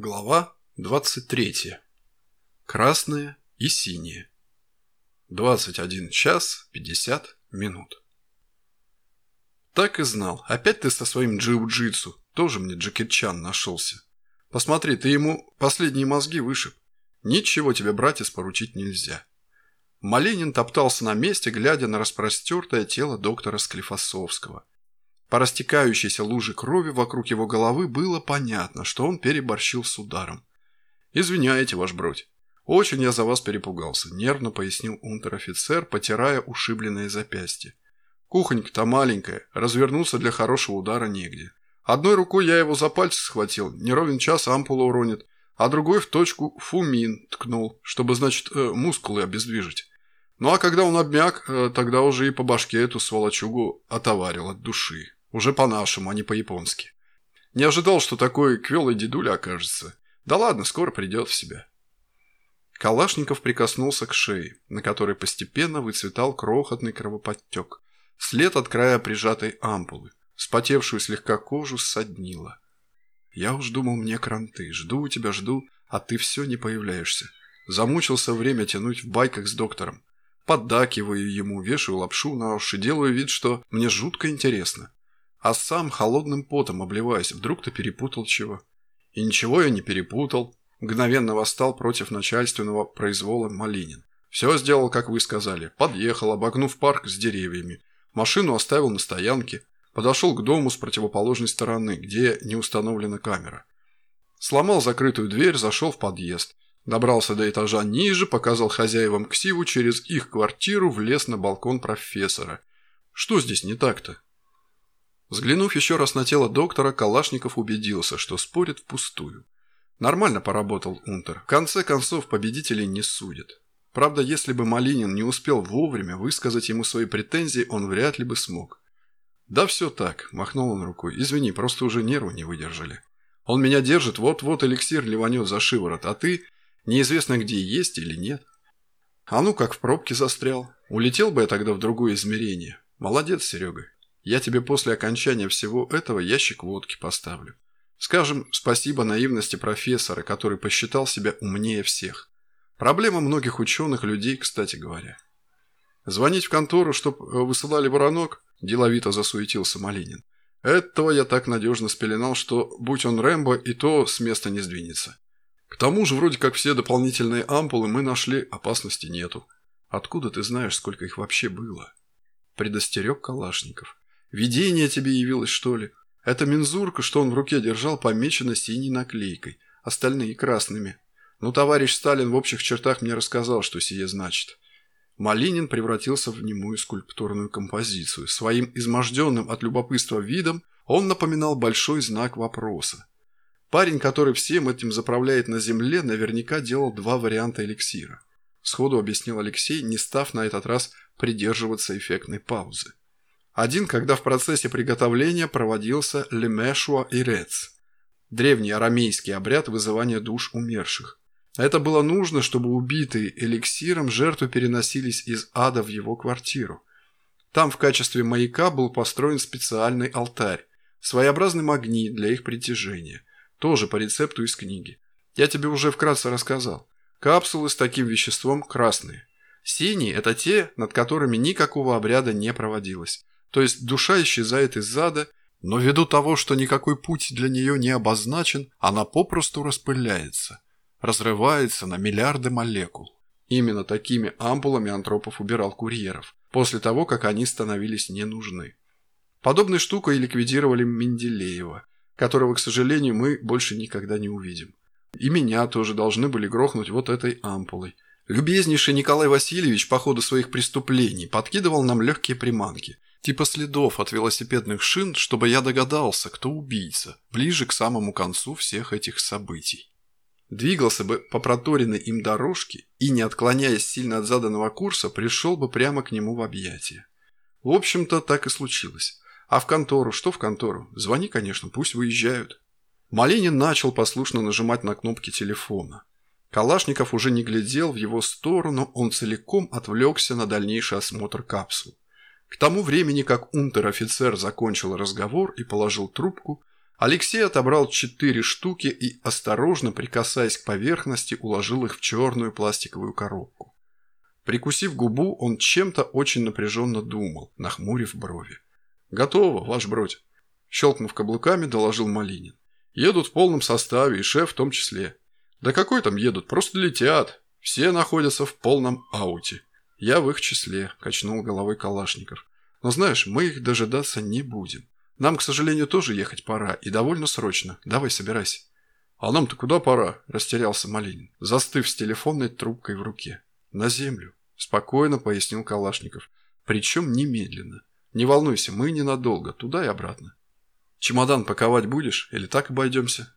Глава 23. Красное и синее. 21 час 50 минут. Так и знал. Опять ты со своим джиу-джитсу. Тоже мне Джеки Чан нашелся. Посмотри, ты ему последние мозги вышиб. Ничего тебе, братец, поручить нельзя. Малинин топтался на месте, глядя на распростертое тело доктора Склифосовского. По растекающейся луже крови вокруг его головы было понятно, что он переборщил с ударом. «Извиняйте, ваш бродь. Очень я за вас перепугался», – нервно пояснил унтер-офицер, потирая ушибленное запястье. «Кухонька-то маленькая, развернуться для хорошего удара негде. Одной рукой я его за пальцы схватил, не ровен час ампула уронит, а другой в точку фумин ткнул, чтобы, значит, э, мускулы обездвижить. Ну а когда он обмяк, э, тогда уже и по башке эту сволочугу отоварил от души». Уже по-нашему, а не по-японски. Не ожидал, что такой квелый дедуля окажется. Да ладно, скоро придет в себя. Калашников прикоснулся к шее, на которой постепенно выцветал крохотный кровоподтек. След от края прижатой ампулы. Спотевшую слегка кожу ссаднило. Я уж думал, мне кранты. Жду у тебя, жду, а ты все не появляешься. Замучился время тянуть в байках с доктором. Поддакиваю ему, вешаю лапшу на уши, делаю вид, что мне жутко интересно. А сам холодным потом обливаясь, вдруг ты перепутал чего. И ничего я не перепутал. Мгновенно восстал против начальственного произвола Малинин. Все сделал, как вы сказали. Подъехал, обогнув парк с деревьями. Машину оставил на стоянке. Подошел к дому с противоположной стороны, где не установлена камера. Сломал закрытую дверь, зашел в подъезд. Добрался до этажа ниже, показал хозяевам ксиву, через их квартиру влез на балкон профессора. Что здесь не так-то? Взглянув еще раз на тело доктора, Калашников убедился, что спорит впустую. Нормально поработал Унтер. В конце концов, победителей не судят. Правда, если бы Малинин не успел вовремя высказать ему свои претензии, он вряд ли бы смог. «Да все так», – махнул он рукой. «Извини, просто уже нервы не выдержали. Он меня держит, вот-вот эликсир ливанет за шиворот, а ты неизвестно где есть или нет. А ну как в пробке застрял. Улетел бы я тогда в другое измерение. Молодец, Серега. Я тебе после окончания всего этого ящик водки поставлю. Скажем, спасибо наивности профессора, который посчитал себя умнее всех. Проблема многих ученых людей, кстати говоря. Звонить в контору, чтоб э, высылали воронок, деловито засуетился Малинин. Этого я так надежно спеленал, что, будь он Рэмбо, и то с места не сдвинется. К тому же, вроде как все дополнительные ампулы мы нашли, опасности нету. Откуда ты знаешь, сколько их вообще было? Предостерег Калашников. Видение тебе явилось, что ли? Эта мензурка, что он в руке держал, помечена синей наклейкой, остальные красными. Ну, товарищ Сталин в общих чертах мне рассказал, что сие значит. Малинин превратился в немую скульптурную композицию. Своим изможденным от любопытства видом он напоминал большой знак вопроса. Парень, который всем этим заправляет на земле, наверняка делал два варианта эликсира. Сходу объяснил Алексей, не став на этот раз придерживаться эффектной паузы. Один, когда в процессе приготовления проводился лемешуа и рец – древний арамейский обряд вызывания душ умерших. Это было нужно, чтобы убитые эликсиром жертвы переносились из ада в его квартиру. Там в качестве маяка был построен специальный алтарь, своеобразный магнит для их притяжения, тоже по рецепту из книги. Я тебе уже вкратце рассказал. Капсулы с таким веществом красные. Синие – это те, над которыми никакого обряда не проводилось. То есть душа исчезает из зада, но ввиду того, что никакой путь для нее не обозначен, она попросту распыляется, разрывается на миллиарды молекул. Именно такими ампулами Антропов убирал курьеров, после того, как они становились не нужны. Подобной штукой ликвидировали Менделеева, которого, к сожалению, мы больше никогда не увидим. И меня тоже должны были грохнуть вот этой ампулой. Любезнейший Николай Васильевич по ходу своих преступлений подкидывал нам легкие приманки – Типа следов от велосипедных шин, чтобы я догадался, кто убийца, ближе к самому концу всех этих событий. Двигался бы по проторенной им дорожке и, не отклоняясь сильно от заданного курса, пришел бы прямо к нему в объятия. В общем-то, так и случилось. А в контору? Что в контору? Звони, конечно, пусть выезжают. Малинин начал послушно нажимать на кнопки телефона. Калашников уже не глядел в его сторону, он целиком отвлекся на дальнейший осмотр капсул. К тому времени, как унтер-офицер закончил разговор и положил трубку, Алексей отобрал четыре штуки и, осторожно прикасаясь к поверхности, уложил их в черную пластиковую коробку. Прикусив губу, он чем-то очень напряженно думал, нахмурив брови. «Готово, ваш бродь!» Щелкнув каблуками, доложил Малинин. «Едут в полном составе, и шеф в том числе. Да какой там едут, просто летят. Все находятся в полном ауте. Я в их числе», – качнул головой Калашников. «Но знаешь, мы их дожидаться не будем. Нам, к сожалению, тоже ехать пора, и довольно срочно. Давай, собирайся». «А нам-то куда пора?» – растерялся Малинин, застыв с телефонной трубкой в руке. «На землю», – спокойно пояснил Калашников. «Причем немедленно. Не волнуйся, мы ненадолго, туда и обратно». «Чемодан паковать будешь или так обойдемся?»